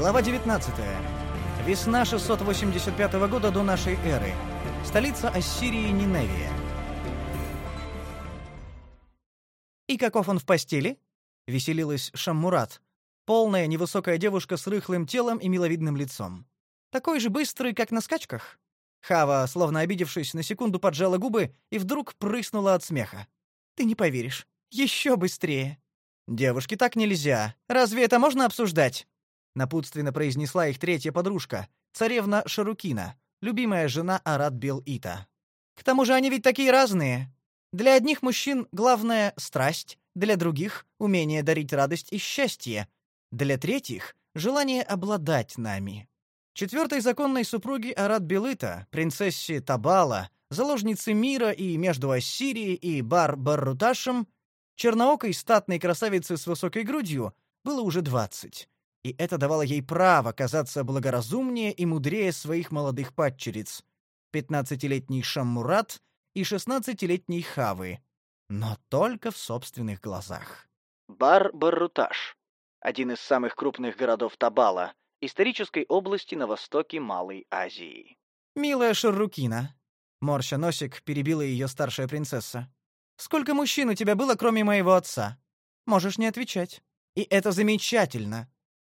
Глава 19. Весна 685 года до нашей эры. Столица Ассирии Ниневия. «И каков он в постели?» — веселилась Шаммурат, полная невысокая девушка с рыхлым телом и миловидным лицом. «Такой же быстрый, как на скачках?» Хава, словно обидевшись, на секунду поджала губы и вдруг прыснула от смеха. «Ты не поверишь. Еще быстрее!» «Девушке так нельзя. Разве это можно обсуждать?» Напутственно произнесла их третья подружка, царевна Шарукина, любимая жена Арат Бел-Ита. «К тому же они ведь такие разные. Для одних мужчин главное — страсть, для других — умение дарить радость и счастье, для третьих — желание обладать нами. Четвертой законной супруги Арат Белыта, принцессе Табала, заложницы мира и между Ассирией и Бар-Барруташем, черноокой статной красавицы с высокой грудью, было уже двадцать. И это давало ей право казаться благоразумнее и мудрее своих молодых падчериц. Пятнадцатилетний Шаммурат и шестнадцатилетний Хавы. Но только в собственных глазах. Бар-Барруташ. Один из самых крупных городов Табала, исторической области на востоке Малой Азии. «Милая Шаррукина», — морща носик перебила ее старшая принцесса. «Сколько мужчин у тебя было, кроме моего отца? Можешь не отвечать. И это замечательно.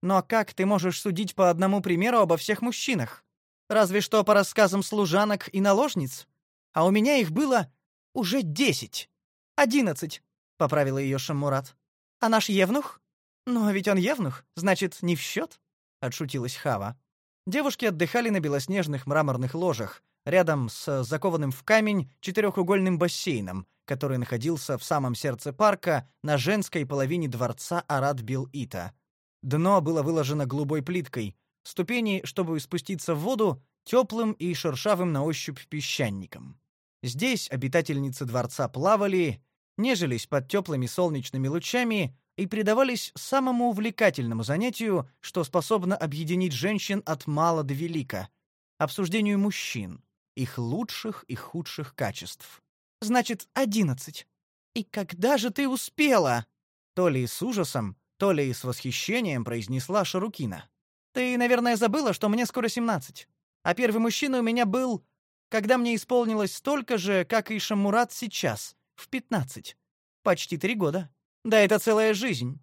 Но как ты можешь судить по одному примеру обо всех мужчинах? Разве что по рассказам служанок и наложниц. А у меня их было уже десять. Одиннадцать, — поправила ее Шаммурат. А наш Евнух? Но ведь он Евнух, значит, не в счет? — отшутилась Хава. Девушки отдыхали на белоснежных мраморных ложах, рядом с закованным в камень четырехугольным бассейном, который находился в самом сердце парка на женской половине дворца Арат-Бил-Ита. Дно было выложено голубой плиткой, ступени, чтобы спуститься в воду, теплым и шершавым на ощупь песчаником. Здесь обитательницы дворца плавали, нежились под теплыми солнечными лучами, и предавались самому увлекательному занятию, что способно объединить женщин от мала до велика — обсуждению мужчин, их лучших и худших качеств. «Значит, одиннадцать. И когда же ты успела?» То ли с ужасом, то ли с восхищением произнесла Шарукина. «Ты, наверное, забыла, что мне скоро семнадцать. А первый мужчина у меня был, когда мне исполнилось столько же, как и Шамурат сейчас, в пятнадцать. Почти три года». Да это целая жизнь.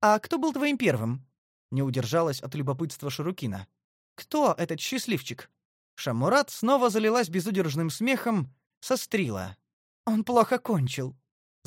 А кто был твоим первым? Не удержалась от любопытства Шарукина. Кто этот счастливчик? Шамурат снова залилась безудержным смехом, сострила. Он плохо кончил.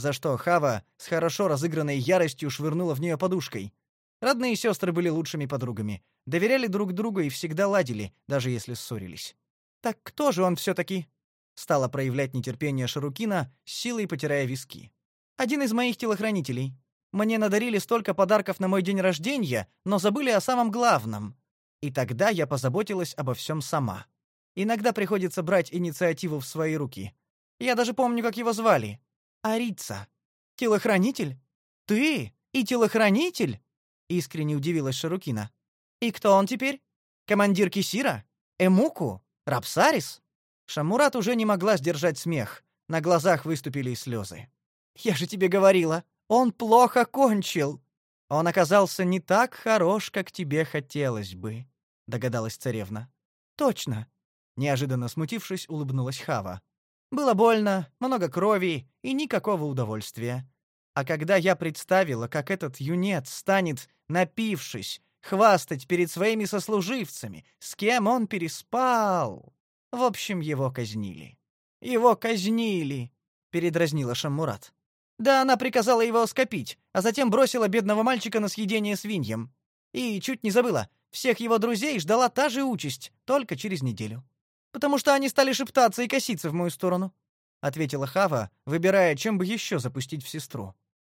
За что Хава с хорошо разыгранной яростью швырнула в нее подушкой. Родные сестры были лучшими подругами, доверяли друг другу и всегда ладили, даже если ссорились. Так кто же он все таки Стала проявлять нетерпение Шарукина, силой потирая виски. Один из моих телохранителей. Мне надарили столько подарков на мой день рождения, но забыли о самом главном. И тогда я позаботилась обо всем сама. Иногда приходится брать инициативу в свои руки. Я даже помню, как его звали. Арица. Телохранитель? Ты и телохранитель? Искренне удивилась Шарукина. И кто он теперь? Командир Кисира? Эмуку? Рапсарис? Шамурат уже не могла сдержать смех. На глазах выступили слезы. Я же тебе говорила, он плохо кончил. Он оказался не так хорош, как тебе хотелось бы, догадалась царевна. Точно, неожиданно смутившись, улыбнулась Хава. Было больно, много крови и никакого удовольствия. А когда я представила, как этот юнец станет, напившись, хвастать перед своими сослуживцами, с кем он переспал, в общем, его казнили. Его казнили, передразнила Шаммурат. Да она приказала его скопить, а затем бросила бедного мальчика на съедение свиньям. И чуть не забыла, всех его друзей ждала та же участь, только через неделю. Потому что они стали шептаться и коситься в мою сторону, ответила Хава, выбирая, чем бы еще запустить в сестру.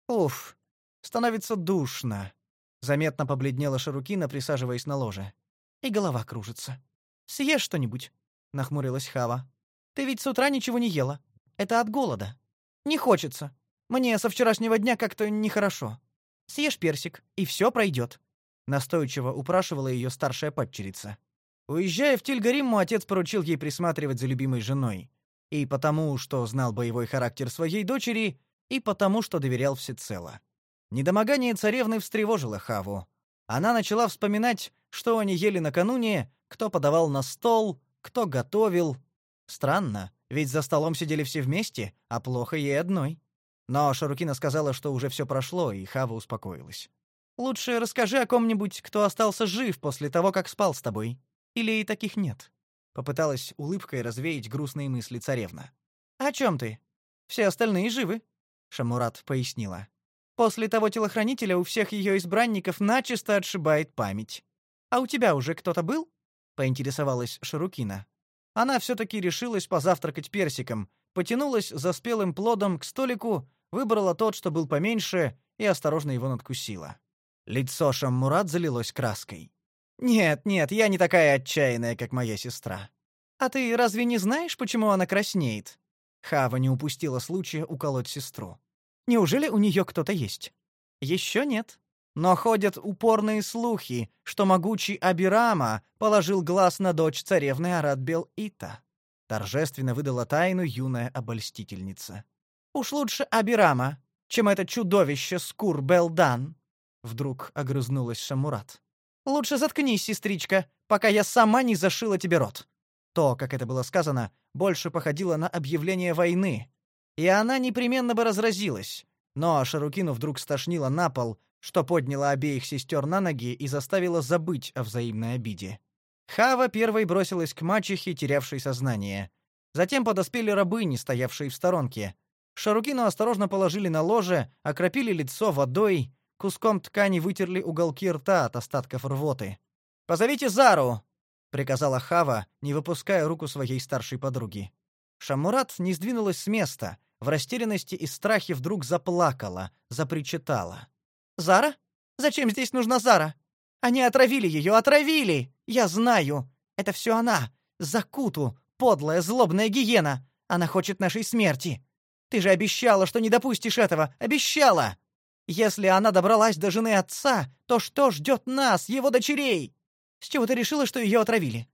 Уф, становится душно. Заметно побледнела Шарукина, присаживаясь на ложе. И голова кружится. Съешь что-нибудь, нахмурилась Хава. Ты ведь с утра ничего не ела. Это от голода. Не хочется. Мне со вчерашнего дня как-то нехорошо. Съешь персик, и все пройдет. Настойчиво упрашивала ее старшая падчерица. Уезжая в Тильгаримму, отец поручил ей присматривать за любимой женой. И потому, что знал боевой характер своей дочери, и потому, что доверял всецело. Недомогание царевны встревожило Хаву. Она начала вспоминать, что они ели накануне, кто подавал на стол, кто готовил. Странно, ведь за столом сидели все вместе, а плохо ей одной. Но Шарукина сказала, что уже все прошло, и Хава успокоилась. «Лучше расскажи о ком-нибудь, кто остался жив после того, как спал с тобой. Или и таких нет?» Попыталась улыбкой развеять грустные мысли царевна. «О чем ты? Все остальные живы», — Шамурат пояснила. «После того телохранителя у всех ее избранников начисто отшибает память. А у тебя уже кто-то был?» — поинтересовалась Шарукина. Она все-таки решилась позавтракать персиком, потянулась за спелым плодом к столику, выбрала тот, что был поменьше, и осторожно его надкусила. Лицо Шаммурат залилось краской. «Нет, нет, я не такая отчаянная, как моя сестра. А ты разве не знаешь, почему она краснеет?» Хава не упустила случая уколоть сестру. «Неужели у нее кто-то есть?» «Еще нет. Но ходят упорные слухи, что могучий Абирама положил глаз на дочь царевны Арадбел-Ита. Торжественно выдала тайну юная обольстительница. «Уж лучше Абирама, чем это чудовище Скур-Белдан!» Вдруг огрызнулась Шамурат. «Лучше заткнись, сестричка, пока я сама не зашила тебе рот». То, как это было сказано, больше походило на объявление войны. И она непременно бы разразилась. Но Шарукину вдруг стошнило на пол, что подняло обеих сестер на ноги и заставило забыть о взаимной обиде. Хава первой бросилась к мачехе, терявшей сознание. Затем подоспели рабыни, стоявшие в сторонке. Шарукину осторожно положили на ложе, окропили лицо водой, куском ткани вытерли уголки рта от остатков рвоты. «Позовите Зару!» — приказала Хава, не выпуская руку своей старшей подруги. Шамурат не сдвинулась с места, в растерянности и страхе вдруг заплакала, запричитала. Зара? Зачем здесь нужна Зара? Они отравили ее, отравили! Я знаю! Это все она! Закуту, подлая, злобная гиена! Она хочет нашей смерти! Ты же обещала, что не допустишь этого! Обещала! Если она добралась до жены отца, то что ждет нас, его дочерей? С чего ты решила, что ее отравили?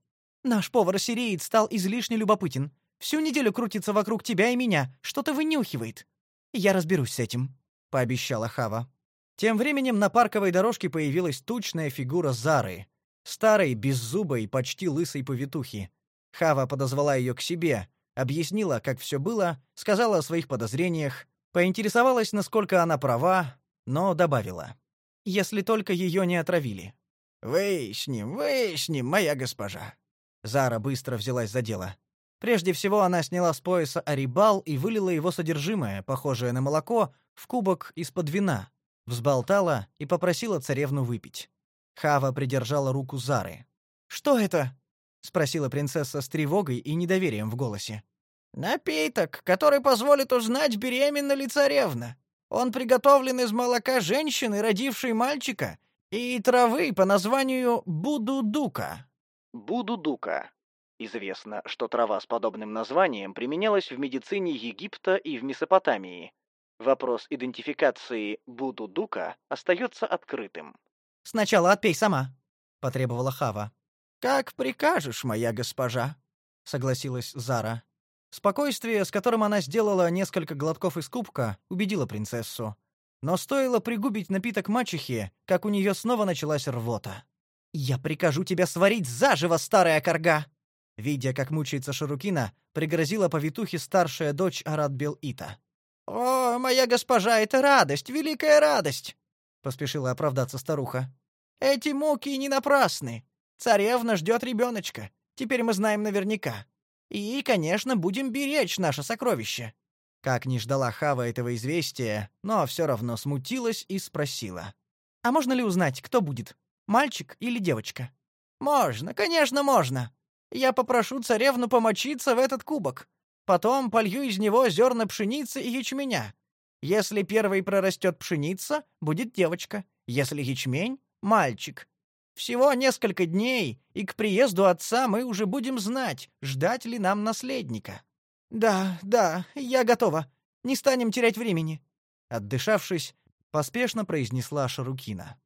Наш повар-сириец стал излишне любопытен. Всю неделю крутится вокруг тебя и меня, что-то вынюхивает. Я разберусь с этим, пообещала Хава. Тем временем на парковой дорожке появилась тучная фигура Зары, старой, беззубой, почти лысой повитухи. Хава подозвала ее к себе, объяснила, как все было, сказала о своих подозрениях, поинтересовалась, насколько она права, но добавила: "Если только ее не отравили". "Выясним, выясним, моя госпожа". Зара быстро взялась за дело. Прежде всего она сняла с пояса арибал и вылила его содержимое, похожее на молоко, в кубок из-под вина, взболтала и попросила царевну выпить. Хава придержала руку Зары. "Что это?" спросила принцесса с тревогой и недоверием в голосе. "Напиток, который позволит узнать, беременна ли царевна. Он приготовлен из молока женщины, родившей мальчика, и травы по названию будудука". Будудука. Известно, что трава с подобным названием применялась в медицине Египта и в Месопотамии. Вопрос идентификации Буду-Дука остается открытым. «Сначала отпей сама», — потребовала Хава. «Как прикажешь, моя госпожа», — согласилась Зара. Спокойствие, с которым она сделала несколько глотков из кубка, убедило принцессу. Но стоило пригубить напиток мачехе, как у нее снова началась рвота. «Я прикажу тебя сварить заживо, старая корга!» Видя, как мучается Шарукина, пригрозила повитухе старшая дочь Арат-Бел-Ита. «О, моя госпожа, это радость, великая радость!» — поспешила оправдаться старуха. «Эти муки не напрасны. Царевна ждет ребеночка. Теперь мы знаем наверняка. И, конечно, будем беречь наше сокровище». Как не ждала Хава этого известия, но все равно смутилась и спросила. «А можно ли узнать, кто будет? Мальчик или девочка?» «Можно, конечно, можно. Я попрошу царевну помочиться в этот кубок. Потом полью из него зерна пшеницы и ячменя. Если первой прорастет пшеница, будет девочка. Если ячмень — мальчик. Всего несколько дней, и к приезду отца мы уже будем знать, ждать ли нам наследника. Да, да, я готова. Не станем терять времени. Отдышавшись, поспешно произнесла Шарукина.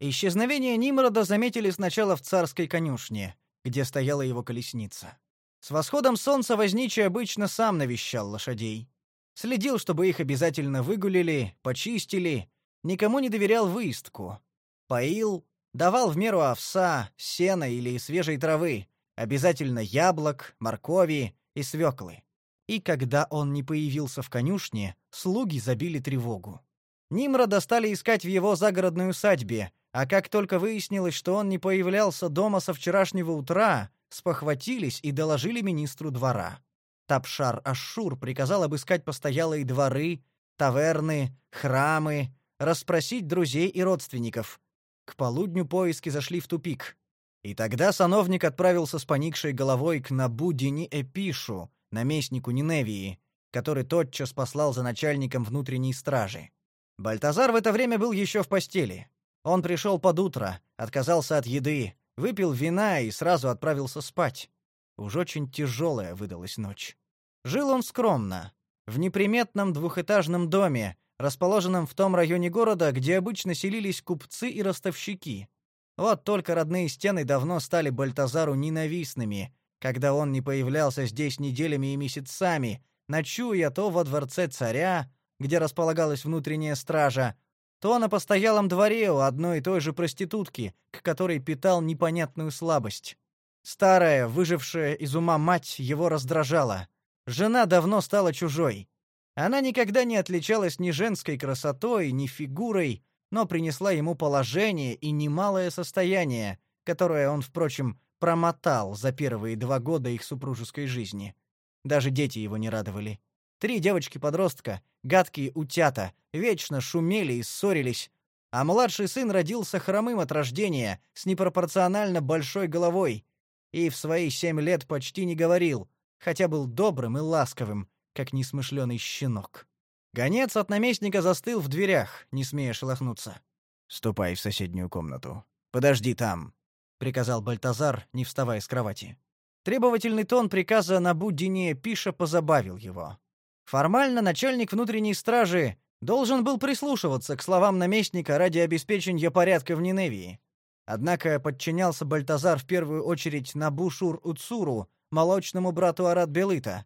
Исчезновение Нимрода заметили сначала в царской конюшне, где стояла его колесница. С восходом солнца возничий обычно сам навещал лошадей. Следил, чтобы их обязательно выгулили, почистили, никому не доверял выездку. Поил, Давал в меру овса, сена или свежей травы, обязательно яблок, моркови и свеклы. И когда он не появился в конюшне, слуги забили тревогу. Нимрода стали искать в его загородной усадьбе, а как только выяснилось, что он не появлялся дома со вчерашнего утра, спохватились и доложили министру двора. Тапшар Ашур приказал обыскать постоялые дворы, таверны, храмы, расспросить друзей и родственников. К полудню поиски зашли в тупик. И тогда сановник отправился с поникшей головой к Набудини Эпишу, наместнику Ниневии, который тотчас послал за начальником внутренней стражи. Бальтазар в это время был еще в постели. Он пришел под утро, отказался от еды, выпил вина и сразу отправился спать. Уж очень тяжелая выдалась ночь. Жил он скромно, в неприметном двухэтажном доме, расположенном в том районе города, где обычно селились купцы и ростовщики. Вот только родные стены давно стали Бальтазару ненавистными, когда он не появлялся здесь неделями и месяцами, ночуя то во дворце царя, где располагалась внутренняя стража, то на постоялом дворе у одной и той же проститутки, к которой питал непонятную слабость. Старая, выжившая из ума мать его раздражала. Жена давно стала чужой. Она никогда не отличалась ни женской красотой, ни фигурой, но принесла ему положение и немалое состояние, которое он, впрочем, промотал за первые два года их супружеской жизни. Даже дети его не радовали. Три девочки-подростка, гадкие утята, вечно шумели и ссорились, а младший сын родился хромым от рождения, с непропорционально большой головой, и в свои семь лет почти не говорил, хотя был добрым и ласковым, как несмышленый щенок. Гонец от наместника застыл в дверях, не смея шелохнуться. «Ступай в соседнюю комнату. Подожди там», — приказал Бальтазар, не вставая с кровати. Требовательный тон приказа на Буддине Пиша позабавил его. Формально начальник внутренней стражи должен был прислушиваться к словам наместника ради обеспечения порядка в Ниневии. Однако подчинялся Бальтазар в первую очередь Набушур-Уцуру, молочному брату Арат-Белыта.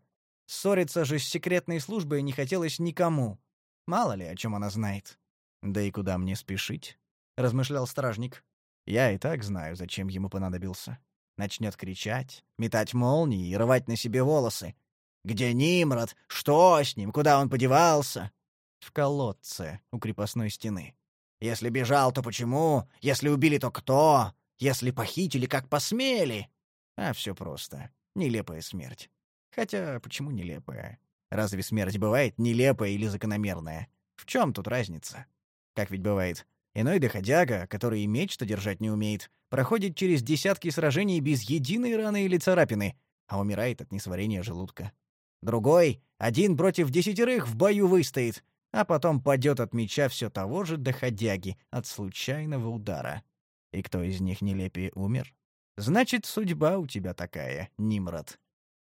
Ссориться же с секретной службой не хотелось никому. Мало ли, о чем она знает. «Да и куда мне спешить?» — размышлял стражник. «Я и так знаю, зачем ему понадобился. Начнет кричать, метать молнии и рвать на себе волосы. Где Нимрод? Что с ним? Куда он подевался? В колодце у крепостной стены. Если бежал, то почему? Если убили, то кто? Если похитили, как посмели? А все просто. Нелепая смерть. Хотя, почему нелепая? Разве смерть бывает нелепая или закономерная? В чем тут разница? Как ведь бывает, иной доходяга, который и меч-то держать не умеет, проходит через десятки сражений без единой раны или царапины, а умирает от несварения желудка. Другой, один против десятерых, в бою выстоит, а потом падет от меча все того же доходяги от случайного удара. И кто из них нелепее умер? Значит, судьба у тебя такая, Нимрод.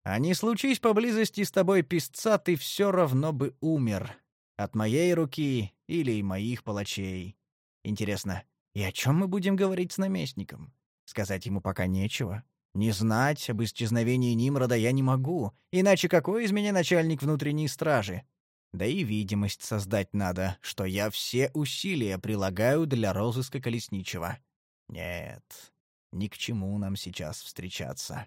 А не случись поблизости с тобой песца, ты все равно бы умер. От моей руки или моих палачей. Интересно, и о чем мы будем говорить с наместником? Сказать ему пока нечего. Не знать об исчезновении Нимрода я не могу, иначе какой из меня начальник внутренней стражи? Да и видимость создать надо, что я все усилия прилагаю для розыска колесничего. Нет, ни к чему нам сейчас встречаться.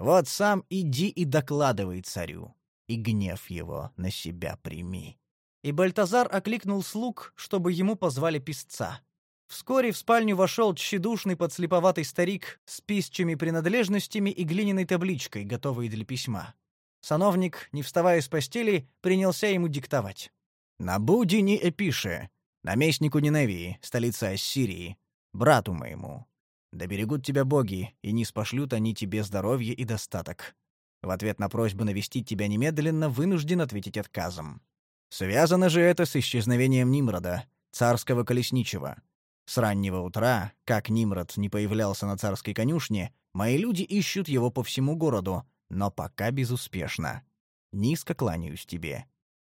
Вот сам иди и докладывай царю, и гнев его на себя прими. И Бальтазар окликнул слуг, чтобы ему позвали писца. Вскоре в спальню вошел тщедушный подслеповатый старик с писчими принадлежностями и глиняной табличкой, готовой для письма. Сановник, не вставая с постели, принялся ему диктовать. «Набудини Эпише, наместнику Ниневии, столица Ассирии, брату моему. Да берегут тебя боги, и не спошлют они тебе здоровье и достаток. В ответ на просьбу навестить тебя немедленно вынужден ответить отказом. Связано же это с исчезновением Нимрода, царского колесничего, с раннего утра, как Нимрод не появлялся на царской конюшне, мои люди ищут его по всему городу, но пока безуспешно. Низко кланяюсь тебе.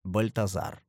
Бальтазар.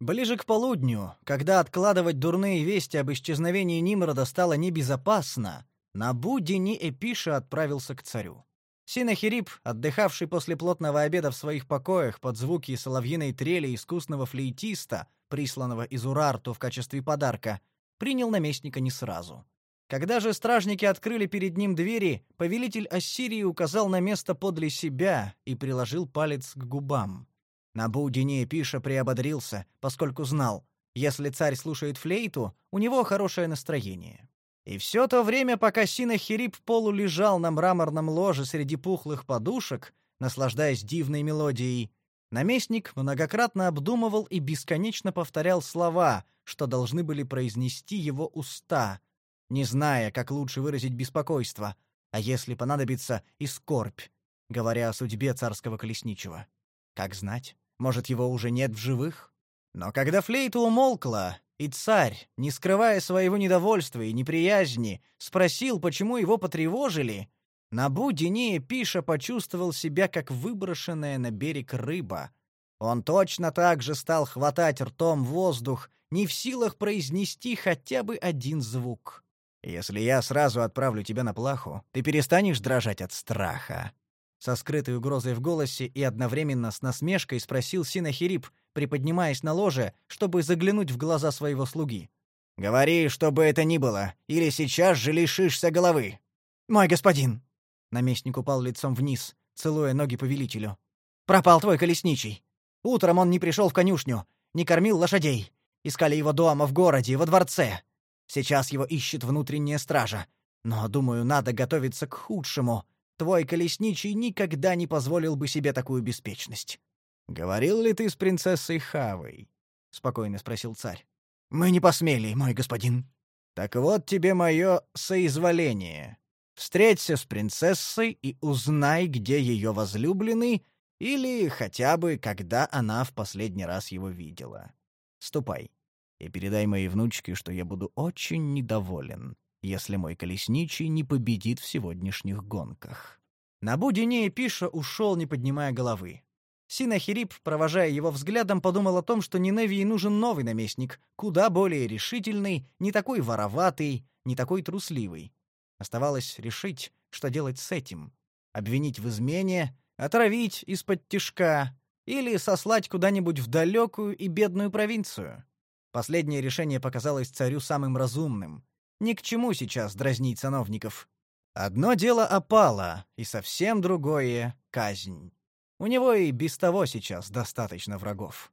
Ближе к полудню, когда откладывать дурные вести об исчезновении Нимрода стало небезопасно, Набу-Дени Эпиша отправился к царю. Синахирип, отдыхавший после плотного обеда в своих покоях под звуки соловьиной трели искусного флейтиста, присланного из Урарту в качестве подарка, принял наместника не сразу. Когда же стражники открыли перед ним двери, повелитель Ассирии указал на место подле себя и приложил палец к губам. Набу Динея Пиша приободрился, поскольку знал, если царь слушает флейту, у него хорошее настроение. И все то время, пока Синахирип полу лежал на мраморном ложе среди пухлых подушек, наслаждаясь дивной мелодией, наместник многократно обдумывал и бесконечно повторял слова, что должны были произнести его уста, не зная, как лучше выразить беспокойство, а если понадобится и скорбь, говоря о судьбе царского колесничего. Как знать, может, его уже нет в живых? Но когда флейта умолкла, и царь, не скрывая своего недовольства и неприязни, спросил, почему его потревожили, Набу Динея Пиша почувствовал себя как выброшенная на берег рыба. Он точно так же стал хватать ртом воздух, не в силах произнести хотя бы один звук. «Если я сразу отправлю тебя на плаху, ты перестанешь дрожать от страха?» Со скрытой угрозой в голосе и одновременно с насмешкой спросил Синахирип, приподнимаясь на ложе, чтобы заглянуть в глаза своего слуги. «Говори, что бы это ни было, или сейчас же лишишься головы!» «Мой господин!» Наместник упал лицом вниз, целуя ноги повелителю. «Пропал твой колесничий. Утром он не пришел в конюшню, не кормил лошадей. Искали его дома, в городе, во дворце. Сейчас его ищет внутренняя стража. Но, думаю, надо готовиться к худшему. Твой колесничий никогда не позволил бы себе такую беспечность». «Говорил ли ты с принцессой Хавой?» — спокойно спросил царь. «Мы не посмели, мой господин». «Так вот тебе мое соизволение. Встреться с принцессой и узнай, где ее возлюбленный, или хотя бы, когда она в последний раз его видела. Ступай и передай моей внучке, что я буду очень недоволен, если мой колесничий не победит в сегодняшних гонках». На Будине Пиша ушел, не поднимая головы. Синахирип, провожая его взглядом, подумал о том, что Ниневии нужен новый наместник, куда более решительный, не такой вороватый, не такой трусливый. Оставалось решить, что делать с этим. Обвинить в измене, отравить из-под тишка или сослать куда-нибудь в далекую и бедную провинцию. Последнее решение показалось царю самым разумным. Ни к чему сейчас дразнить сановников. Одно дело опало, и совсем другое — казнь. У него и без того сейчас достаточно врагов.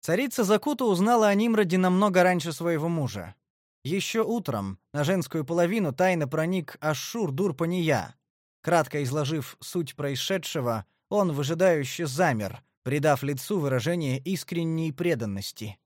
Царица Закута узнала о Нимроде намного раньше своего мужа. Еще утром на женскую половину тайно проник Ашур Дурпания. Кратко изложив суть происшедшего, он выжидающе замер, придав лицу выражение искренней преданности.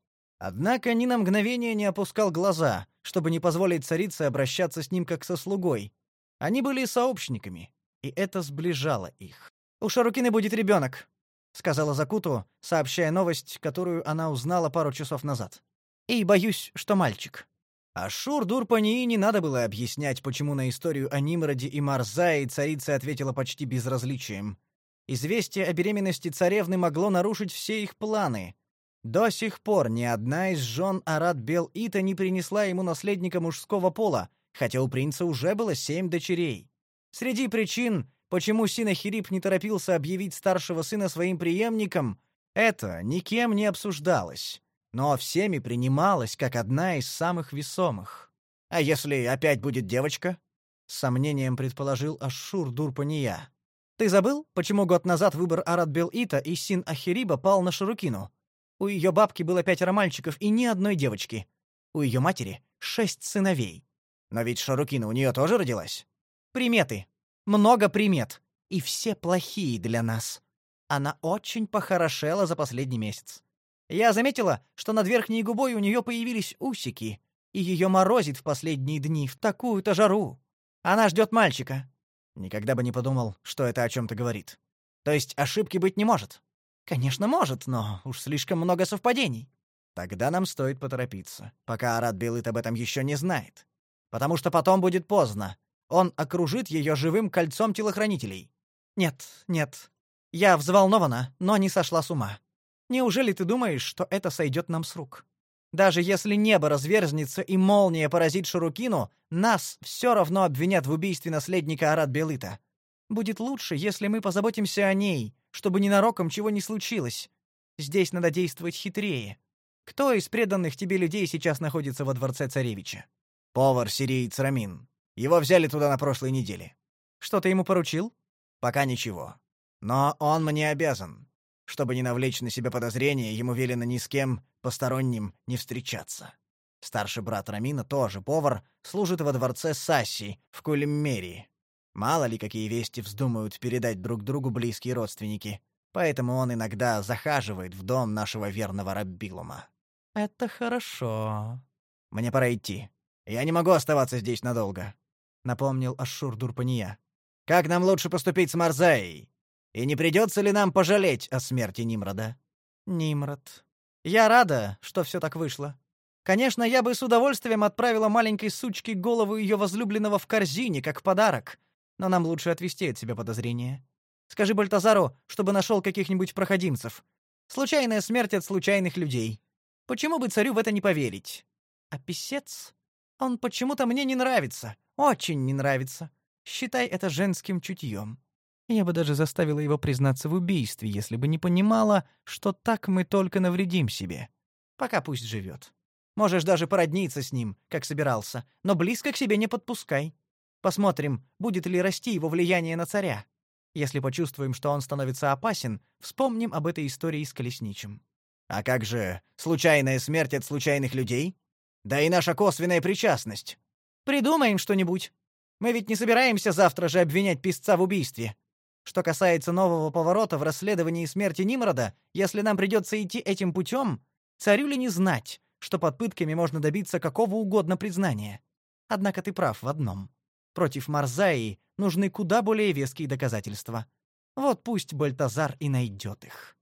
Однако ни на мгновение не опускал глаза, чтобы не позволить царице обращаться с ним как со слугой. Они были сообщниками, и это сближало их. «У Шарукины будет ребенок», — сказала Закуту, сообщая новость, которую она узнала пару часов назад. «И боюсь, что мальчик». А Шур Дурпании не надо было объяснять, почему на историю о Нимроде и Марзае царица ответила почти безразличием. Известие о беременности царевны могло нарушить все их планы. До сих пор ни одна из жен Арат Бел-Ита не принесла ему наследника мужского пола, хотя у принца уже было семь дочерей. Среди причин, почему Синахирип не торопился объявить старшего сына своим преемником, это никем не обсуждалось но всеми принималась как одна из самых весомых. А если опять будет девочка? С сомнением предположил Ашур Дурпания. Ты забыл, почему год назад выбор Арат Бел-Ита и Син Ахириба пал на Шарукину? У ее бабки было пятеро мальчиков и ни одной девочки. У ее матери шесть сыновей. Но ведь Шарукина у нее тоже родилась. Приметы. Много примет. И все плохие для нас. Она очень похорошела за последний месяц. Я заметила, что над верхней губой у нее появились усики, и ее морозит в последние дни в такую-то жару. Она ждет мальчика. Никогда бы не подумал, что это о чем-то говорит. То есть ошибки быть не может. Конечно, может, но уж слишком много совпадений. Тогда нам стоит поторопиться, пока Арат Белыт об этом еще не знает. Потому что потом будет поздно. Он окружит ее живым кольцом телохранителей. Нет, нет. Я взволнована, но не сошла с ума. Неужели ты думаешь, что это сойдет нам с рук? Даже если небо разверзнется и молния поразит Шурукину, нас все равно обвинят в убийстве наследника Арат Белыта. Будет лучше, если мы позаботимся о ней, чтобы ненароком чего не случилось. Здесь надо действовать хитрее. Кто из преданных тебе людей сейчас находится во дворце царевича? Повар сириец Рамин. Его взяли туда на прошлой неделе. Что ты ему поручил? Пока ничего. Но он мне обязан. Чтобы не навлечь на себя подозрения, ему велено ни с кем посторонним не встречаться. Старший брат Рамина тоже повар, служит во дворце Сасси в Кулеммерии. Мало ли какие вести вздумают передать друг другу близкие родственники. Поэтому он иногда захаживает в дом нашего верного Раббилума. Это хорошо. Мне пора идти. Я не могу оставаться здесь надолго, напомнил Ашур Дурпания. Как нам лучше поступить с Марзаей? И не придется ли нам пожалеть о смерти Нимрода? Нимрод. Я рада, что все так вышло. Конечно, я бы с удовольствием отправила маленькой сучке голову ее возлюбленного в корзине, как подарок, но нам лучше отвести от себя подозрения. Скажи Бальтазару, чтобы нашел каких-нибудь проходимцев. Случайная смерть от случайных людей. Почему бы царю в это не поверить? А писец? Он почему-то мне не нравится. Очень не нравится. Считай это женским чутьем. Я бы даже заставила его признаться в убийстве, если бы не понимала, что так мы только навредим себе. Пока пусть живет. Можешь даже породниться с ним, как собирался, но близко к себе не подпускай. Посмотрим, будет ли расти его влияние на царя. Если почувствуем, что он становится опасен, вспомним об этой истории с колесничим. А как же случайная смерть от случайных людей? Да и наша косвенная причастность. Придумаем что-нибудь. Мы ведь не собираемся завтра же обвинять писца в убийстве. Что касается нового поворота в расследовании смерти Нимрода, если нам придется идти этим путем, царю ли не знать, что под пытками можно добиться какого угодно признания. Однако ты прав в одном. Против Марзаи нужны куда более веские доказательства. Вот пусть Бальтазар и найдет их.